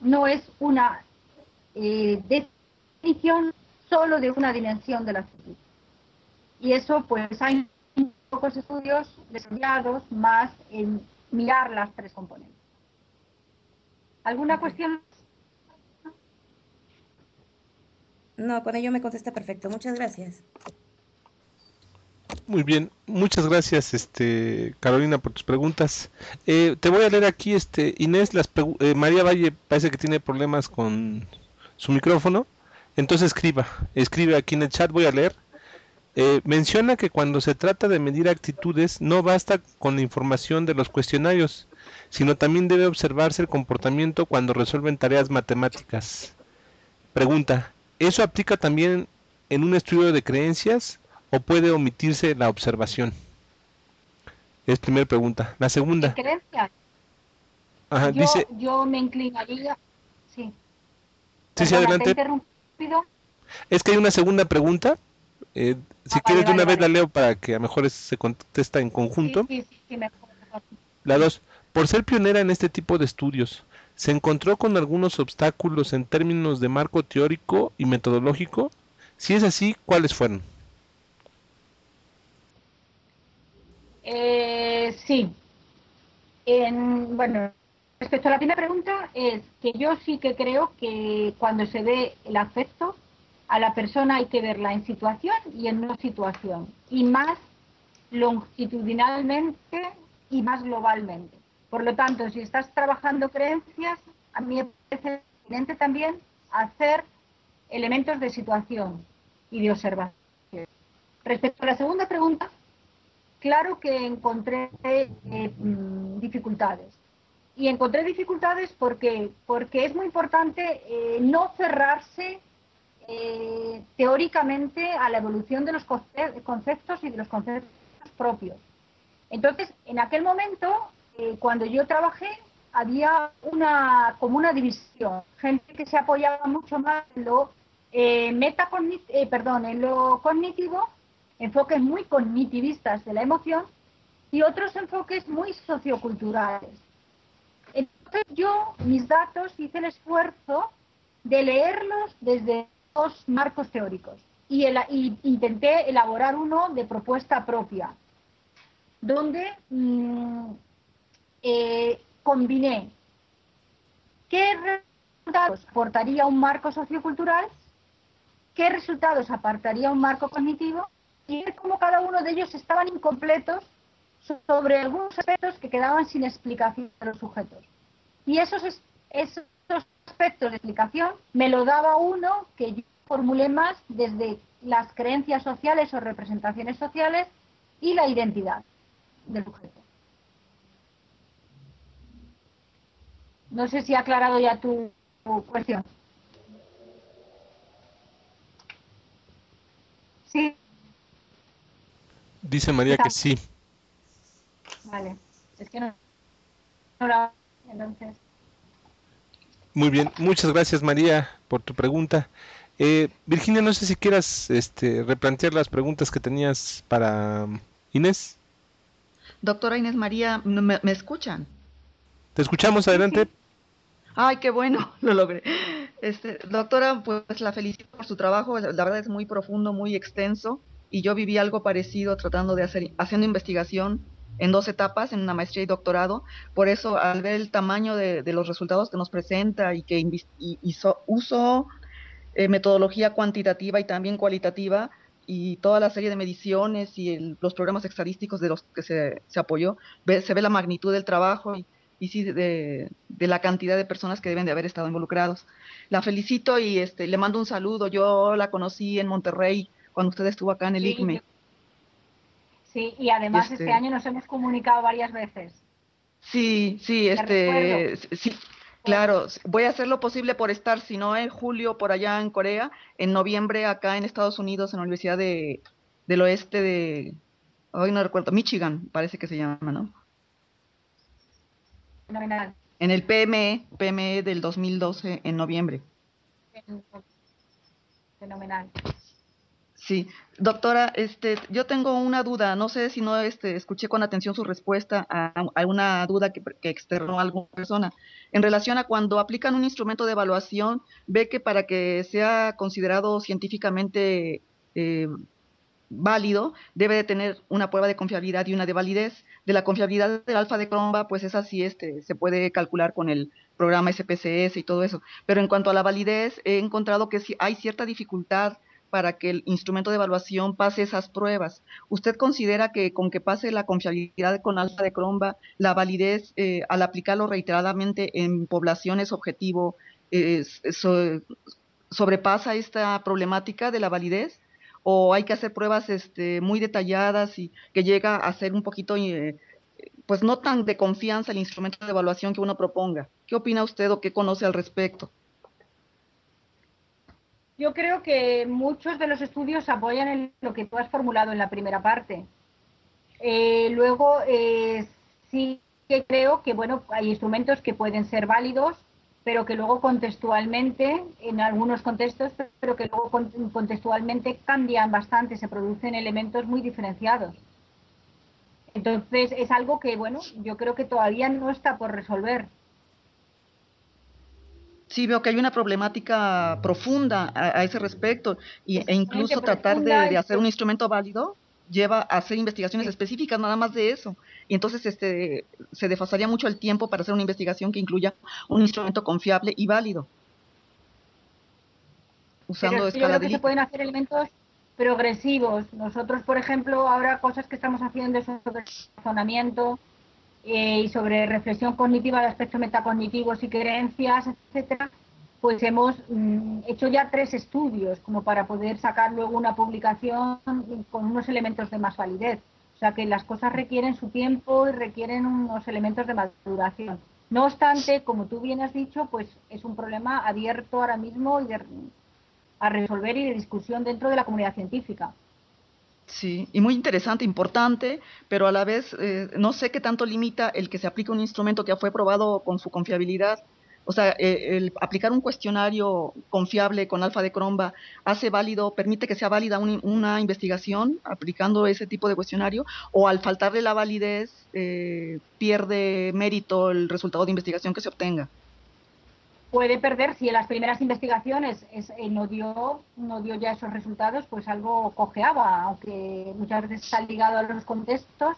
No es una eh, definición solo de una dimensión de la actitud. Y eso, pues hay pocos estudios desarrollados más en mirar las tres componentes. ¿Alguna cuestión? No, con ello me contesta perfecto. Muchas gracias. Muy bien, muchas gracias, este Carolina, por tus preguntas. Eh, te voy a leer aquí, este Inés, las eh, María Valle parece que tiene problemas con su micrófono, entonces escriba, escribe aquí en el chat, voy a leer. Eh, menciona que cuando se trata de medir actitudes no basta con la información de los cuestionarios, sino también debe observarse el comportamiento cuando resuelven tareas matemáticas. Pregunta, ¿eso aplica también en un estudio de creencias o puede omitirse la observación? Es primera pregunta. La segunda. ¿Creencias? Ajá, yo, dice... yo me inclinaría... Sí. Sí, sí, adelante. Es que hay una segunda pregunta eh, si ah, quieres de una vez la leo para que a lo mejor se contesta en conjunto. la dos, por ser pionera en este tipo de estudios, ¿se encontró con algunos obstáculos en términos de marco teórico y metodológico? Si es así, ¿cuáles fueron? Eh, sí. En, bueno, respecto a la primera pregunta, es que yo sí que creo que cuando se ve el afecto, a la persona hay que verla en situación y en no situación, y más longitudinalmente y más globalmente. Por lo tanto, si estás trabajando creencias, a mí me parece evidente también hacer elementos de situación y de observación. Respecto a la segunda pregunta, claro que encontré eh, mm, dificultades. Y encontré dificultades porque, porque es muy importante eh, no cerrarse eh, teóricamente a la evolución de los conceptos y de los conceptos propios. Entonces, en aquel momento, cuando yo trabajé, había una, como una división, gente que se apoyaba mucho más en lo, perdón, en lo cognitivo enfoques muy cognitivistas de la emoción y otros enfoques muy socioculturales. Entonces yo, mis datos, hice el esfuerzo de leerlos desde dos marcos teóricos y, intenté elaborar uno de propuesta propia, donde mm, eh, combiné qué resultados aportaría un marco sociocultural, qué resultados apartaría un marco cognitivo y ver cómo cada uno de ellos estaban incompletos sobre algunos aspectos que quedaban sin explicación de los sujetos. Y esos aspectos de explicación me lo daba uno que yo formulé más desde las creencias sociales o representaciones sociales y la identidad del sujeto. No sé si ha aclarado ya tu cuestión. Sí. Dice María que sí. Vale, es que no, no entonces. Muy bien, muchas gracias María por tu pregunta. Eh, Virginia, no sé si quieras este, replantear las preguntas que tenías para Inés. Doctora Inés María, ¿me, escuchan? Te escuchamos, adelante. Ay, qué bueno, lo logré. Este, doctora, pues la felicito por su trabajo, la verdad es muy profundo, muy extenso y yo viví algo parecido tratando de hacer, haciendo investigación en dos etapas, en una maestría y doctorado. Por eso, al ver el tamaño de, los resultados que nos presenta y que hizo, uso eh, metodología cuantitativa y también cualitativa y toda la serie de mediciones y los programas estadísticos de los que se, apoyó, se ve la magnitud del trabajo y, y sí de, de, la cantidad de personas que deben de haber estado involucrados. La felicito y este, le mando un saludo. Yo la conocí en Monterrey cuando usted estuvo acá en el ICME. Sí, y además este, este, año nos hemos comunicado varias veces. Sí, sí, este, sí, claro, voy a hacer lo posible por estar, si no en julio por allá en Corea, en noviembre acá en Estados Unidos, en la Universidad de, del Oeste de, hoy no recuerdo, Michigan, parece que se llama, ¿no? Fenomenal. En el PME, PME del 2012, en noviembre. Fenomenal. Sí, doctora, este, yo tengo una duda, no sé si no este, escuché con atención su respuesta a, una duda que, que, externó alguna persona. En relación a cuando aplican un instrumento de evaluación, ve que para que sea considerado científicamente eh, válido, debe de tener una prueba de confiabilidad y una de validez. De la confiabilidad del alfa de Cromba, pues es así, este, se puede calcular con el programa SPSS y todo eso. Pero en cuanto a la validez, he encontrado que sí hay cierta dificultad para que el instrumento de evaluación pase esas pruebas. ¿Usted considera que con que pase la confiabilidad con alfa de cromba, la validez eh, al aplicarlo reiteradamente en poblaciones objetivo sobrepasa esta problemática de la validez? ¿O hay que hacer pruebas este, muy detalladas y que llega a ser un poquito, eh, pues no tan de confianza el instrumento de evaluación que uno proponga? ¿Qué opina usted o qué conoce al respecto? Yo creo que muchos de los estudios apoyan en lo que tú has formulado en la primera parte. Eh, luego, eh, sí que creo que bueno, hay instrumentos que pueden ser válidos, pero que luego contextualmente, en algunos contextos, pero que luego contextualmente cambian bastante, se producen elementos muy diferenciados. Entonces, es algo que, bueno, yo creo que todavía no está por resolver. Sí, veo que hay una problemática profunda a, ese respecto y, e incluso tratar de, hacer un instrumento válido lleva a hacer investigaciones específicas nada más de eso. Y entonces este, se desfasaría mucho el tiempo para hacer una investigación que incluya un instrumento confiable y válido. Usando creo que se pueden hacer elementos progresivos. Nosotros, por ejemplo, ahora cosas que estamos haciendo sobre razonamiento, eh, y sobre reflexión cognitiva de aspectos metacognitivos y creencias, etcétera, pues hemos mm, hecho ya tres estudios como para poder sacar luego una publicación con unos elementos de más validez. O sea que las cosas requieren su tiempo y requieren unos elementos de maduración. No obstante, como tú bien has dicho, pues es un problema abierto ahora mismo y a resolver y de discusión dentro de la comunidad científica. Sí, y muy interesante, importante, pero a la vez eh, no sé qué tanto limita el que se aplique un instrumento que ya fue probado con su confiabilidad o sea, eh, el aplicar un cuestionario confiable con alfa de cromba hace válido, permite que sea válida una investigación aplicando ese tipo de cuestionario, o al faltarle la validez eh, pierde mérito el resultado de investigación que se obtenga. Puede perder si en las primeras investigaciones es, eh, no dio no dio ya esos resultados, pues algo cojeaba, aunque muchas veces está ligado a los contextos,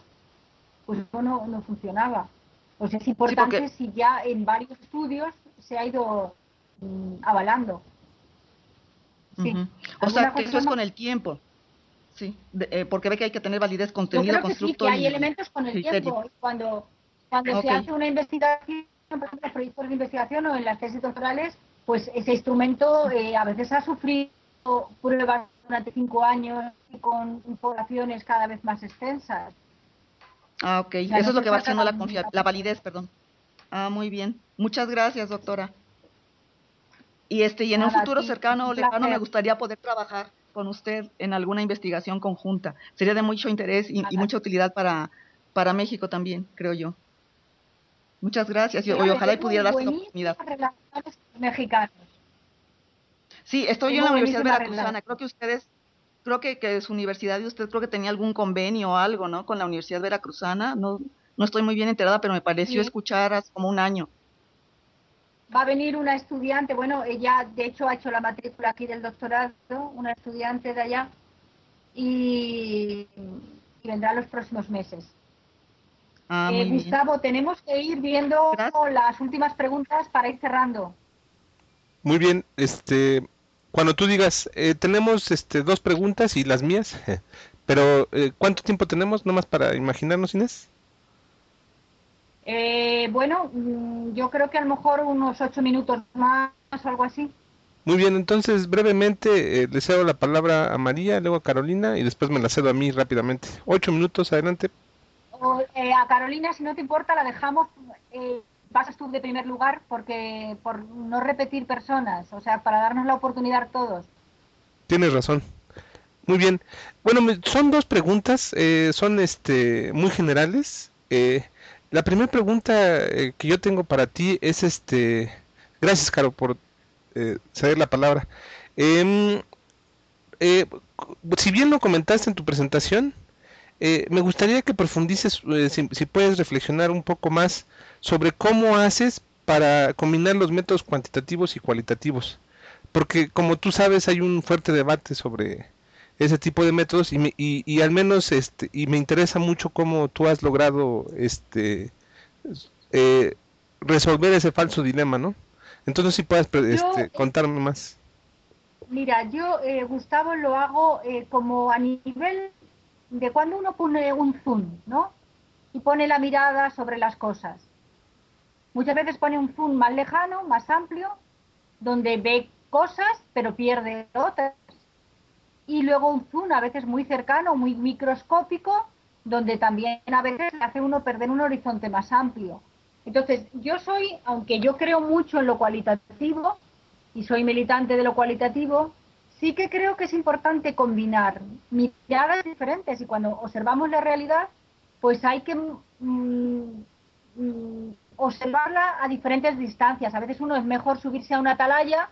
pues no, no funcionaba. Pues es importante si ya en varios estudios se ha ido mm, avalando. Sí. O sea, que eso es con el tiempo. Sí, eh, porque ve que hay que tener validez contenido, constructo. Sí, que hay elementos con el tiempo. Cuando, cuando se hace una investigación, por ejemplo, en proyectos de investigación o en las tesis doctorales, pues ese instrumento eh, a veces ha sufrido pruebas durante cinco años con poblaciones cada vez más extensas. Ah, ok. Eso es lo que va haciendo la, la validez, perdón. Ah, muy bien. Muchas gracias, doctora. Y este y en un futuro cercano o lejano me gustaría poder trabajar con usted en alguna investigación conjunta. Sería de mucho interés y, mucha utilidad para, para México también, creo yo. Muchas gracias y, ojalá y pudiera darse la oportunidad. Mexicanos. Sí, estoy yo en la Universidad Veracruzana. Creo que ustedes creo que, que su universidad y usted creo que tenía algún convenio o algo, ¿no? Con la Universidad Veracruzana, no, no estoy muy bien enterada, pero me pareció escuchar hace como un año. Va a venir una estudiante, bueno, ella de hecho ha hecho la matrícula aquí del doctorado, una estudiante de allá, y, vendrá los próximos meses. Ah, eh, Gustavo, tenemos que ir viendo las últimas preguntas para ir cerrando. Muy bien, este, cuando tú digas, eh, tenemos este, dos preguntas y las mías, pero eh, ¿cuánto tiempo tenemos nomás para imaginarnos, Inés? Eh, bueno, mm, yo creo que a lo mejor unos ocho minutos más o algo así. Muy bien, entonces brevemente le cedo la palabra a María, luego a Carolina y después me la cedo a mí rápidamente. Ocho minutos, adelante. A Carolina, si no te importa, la dejamos pasas tú de primer lugar porque por no repetir personas, o sea, para darnos la oportunidad todos. Tienes razón. Muy bien. Bueno, son dos preguntas, eh, son este muy generales. Eh, la primera pregunta eh, que yo tengo para ti es este. Gracias, Caro, por ceder la palabra. Em, si bien lo comentaste en tu presentación, me gustaría que profundices, si, si, puedes reflexionar un poco más sobre cómo haces para combinar los métodos cuantitativos y cualitativos. Porque como tú sabes hay un fuerte debate sobre ese tipo de métodos y, y, al menos este y me interesa mucho cómo tú has logrado este eh, resolver ese falso dilema, ¿no? Entonces si puedes este, eh, contarme más. Mira, yo eh, Gustavo lo hago como a nivel de cuando uno pone un zoom, ¿no? Y pone la mirada sobre las cosas. Muchas veces pone un zoom más lejano, más amplio, donde ve cosas pero pierde otras. Y luego un zoom a veces muy cercano, muy microscópico, donde también a veces hace uno perder un horizonte más amplio. Entonces, yo soy, aunque yo creo mucho en lo cualitativo y soy militante de lo cualitativo, sí que creo que es importante combinar miradas diferentes y cuando observamos la realidad, pues hay que mm, mm, observarla a diferentes distancias. A veces uno es mejor subirse a una atalaya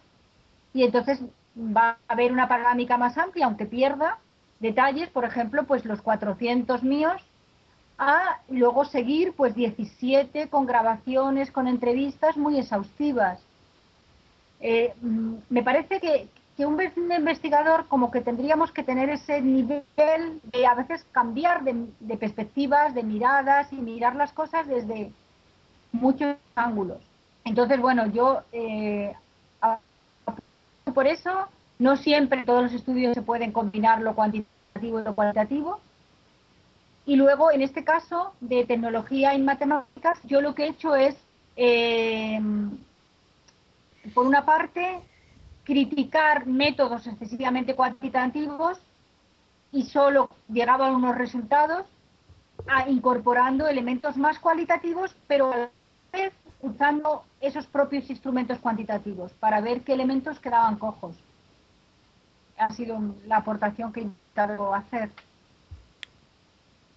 y entonces va a haber una panorámica más amplia, aunque pierda detalles, por ejemplo, pues los 400 míos, a luego seguir pues 17 con grabaciones, con entrevistas muy exhaustivas. Eh, mm, me parece que, que un investigador como que tendríamos que tener ese nivel de a veces cambiar de perspectivas, de miradas y mirar las cosas desde, muchos ángulos. Entonces, bueno, yo eh, por eso no siempre todos los estudios se pueden combinar lo cuantitativo y lo cualitativo. Y luego, en este caso de tecnología y matemáticas, yo lo que he hecho es eh, por una parte, criticar métodos excesivamente cuantitativos y solo llegaba a unos resultados incorporando elementos más cualitativos, pero a la vez usando esos propios instrumentos cuantitativos para ver qué elementos quedaban cojos. Ha sido la aportación que he intentado hacer.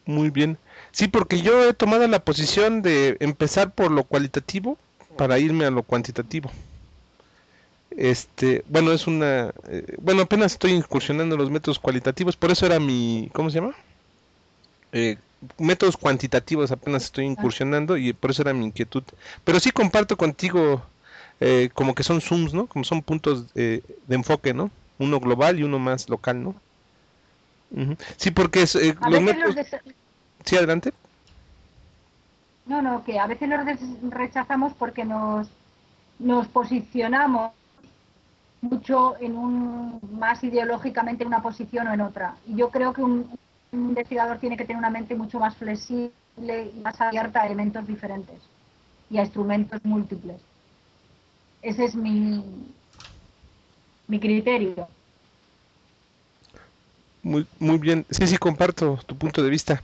Muy bien. Sí, porque yo he tomado la posición de empezar por lo cualitativo para irme a lo cuantitativo. Este, bueno, es una, eh, bueno, apenas estoy incursionando en los métodos cualitativos, por eso era mi, ¿cómo se llama? Eh, métodos cuantitativos apenas estoy incursionando y por eso era mi inquietud. Pero sí comparto contigo eh, como que son zooms, ¿no? Como son puntos de enfoque, ¿no? Uno global y uno más local, ¿no? Sí, porque es, los métodos... Sí, adelante. No, no, que a veces los rechazamos porque nos, nos posicionamos mucho en un más ideológicamente en una posición o en otra. Y yo creo que un, investigador tiene que tener una mente mucho más flexible y más abierta a elementos diferentes y a instrumentos múltiples. Ese es mi, mi criterio. Muy, muy bien, sí, sí, comparto tu punto de vista.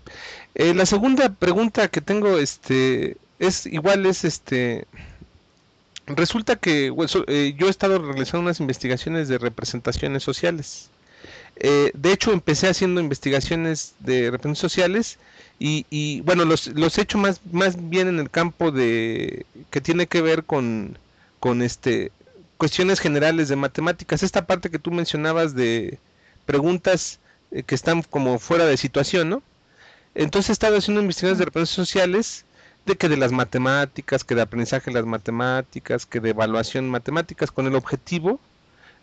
Eh, la segunda pregunta que tengo, este, es igual, es este, resulta que eh, yo he estado realizando unas investigaciones de representaciones sociales. Eh, de hecho, empecé haciendo investigaciones de representaciones sociales y, bueno, los, los he hecho más, más bien en el campo de que tiene que ver con, con este cuestiones generales de matemáticas. Esta parte que tú mencionabas de preguntas eh, que están como fuera de situación, ¿no? Entonces he estado haciendo investigaciones de representaciones sociales de que de las matemáticas, que de aprendizaje de las matemáticas, que de evaluación matemáticas, con el objetivo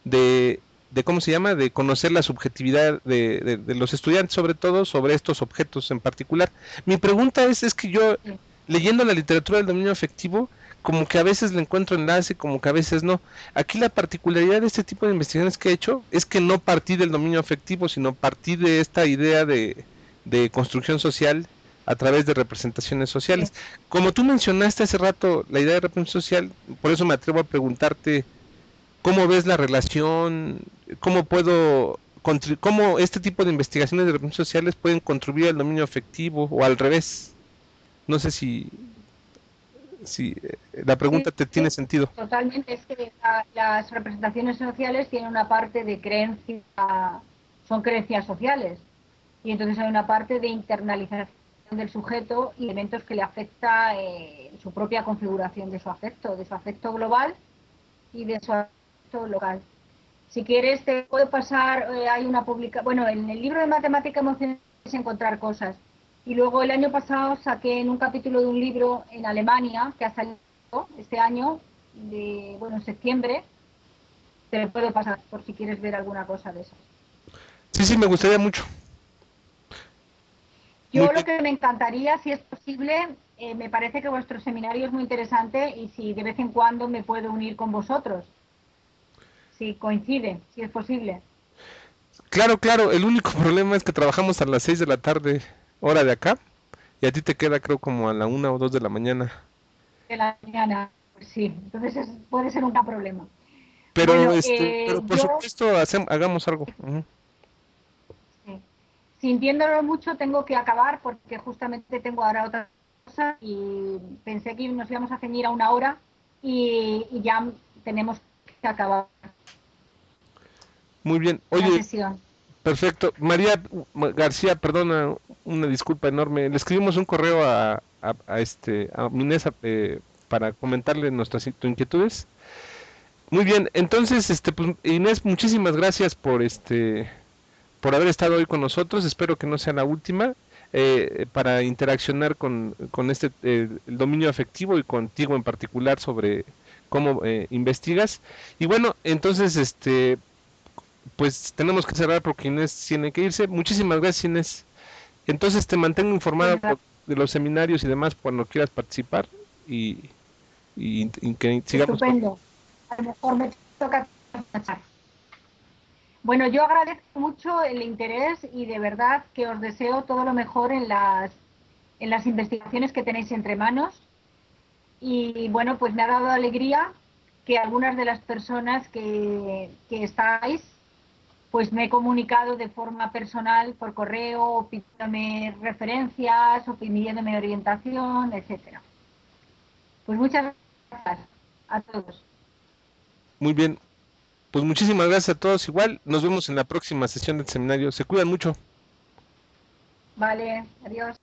de, de ¿cómo se llama?, de conocer la subjetividad de, de, los estudiantes, sobre todo sobre estos objetos en particular. Mi pregunta es, es que yo, leyendo la literatura del dominio afectivo, como que a veces le encuentro enlace, como que a veces no. Aquí la particularidad de este tipo de investigaciones que he hecho es que no partí del dominio afectivo, sino partí de esta idea de, de construcción social a través de representaciones sociales. Como tú mencionaste hace rato la idea de representación social, por eso me atrevo a preguntarte cómo ves la relación, cómo puedo cómo este tipo de investigaciones de representaciones sociales pueden contribuir al dominio afectivo o al revés. No sé si si eh, la pregunta te tiene sentido. Totalmente, es que las representaciones sociales tienen una parte de creencia, son creencias sociales, y entonces hay una parte de internalización del sujeto y elementos que le afecta eh, su propia configuración de su afecto, de su afecto global y de su afecto local. Si quieres, te puedo pasar, eh, hay una publicación, bueno, en el libro de matemática emocional puedes encontrar cosas. Y luego el año pasado saqué en un capítulo de un libro en Alemania, que ha salido este año, de, bueno, en septiembre, te lo puedo pasar por si quieres ver alguna cosa de eso. Sí, sí, me gustaría mucho. Yo lo que me encantaría, si es posible, eh, me parece que vuestro seminario es muy interesante y si de vez en cuando me puedo unir con vosotros. Si coincide, si es posible. Claro, claro. El único problema es que trabajamos a las 6 de la tarde, hora de acá, y a ti te queda creo como a la 1 o 2 de la mañana. De la mañana, pues sí. Entonces puede ser un gran problema. Pero, este, eh, pero por supuesto, hagamos algo sintiéndolo mucho tengo que acabar porque justamente tengo ahora otra cosa y pensé que nos íbamos a ceñir a una hora y, ya tenemos que acabar. Muy bien. Oye, perfecto. María García, perdona, una disculpa enorme. Le escribimos un correo a, a, este a Minesa eh, para comentarle nuestras inquietudes. Muy bien, entonces, este, pues, Inés, muchísimas gracias por este por haber estado hoy con nosotros. Espero que no sea la última. Eh, para interaccionar con, con este eh, el dominio afectivo y contigo en particular sobre cómo eh, investigas. Y bueno, entonces este pues tenemos que cerrar porque Inés tiene que irse. Muchísimas gracias Inés. Entonces te mantengo informado de los seminarios y demás cuando quieras participar y, y, que sigamos. Estupendo. A lo mejor me toca bueno, yo agradezco mucho el interés y de verdad que os deseo todo lo mejor en las, en las investigaciones que tenéis entre manos. Y bueno, pues me ha dado alegría que algunas de las personas que, estáis, pues me he comunicado de forma personal por correo, pidiéndome referencias, o pidiéndome orientación, etcétera. Pues muchas gracias a todos. Muy bien. Pues muchísimas gracias a todos. Igual nos vemos en la próxima sesión del seminario. Se cuidan mucho. Vale, adiós.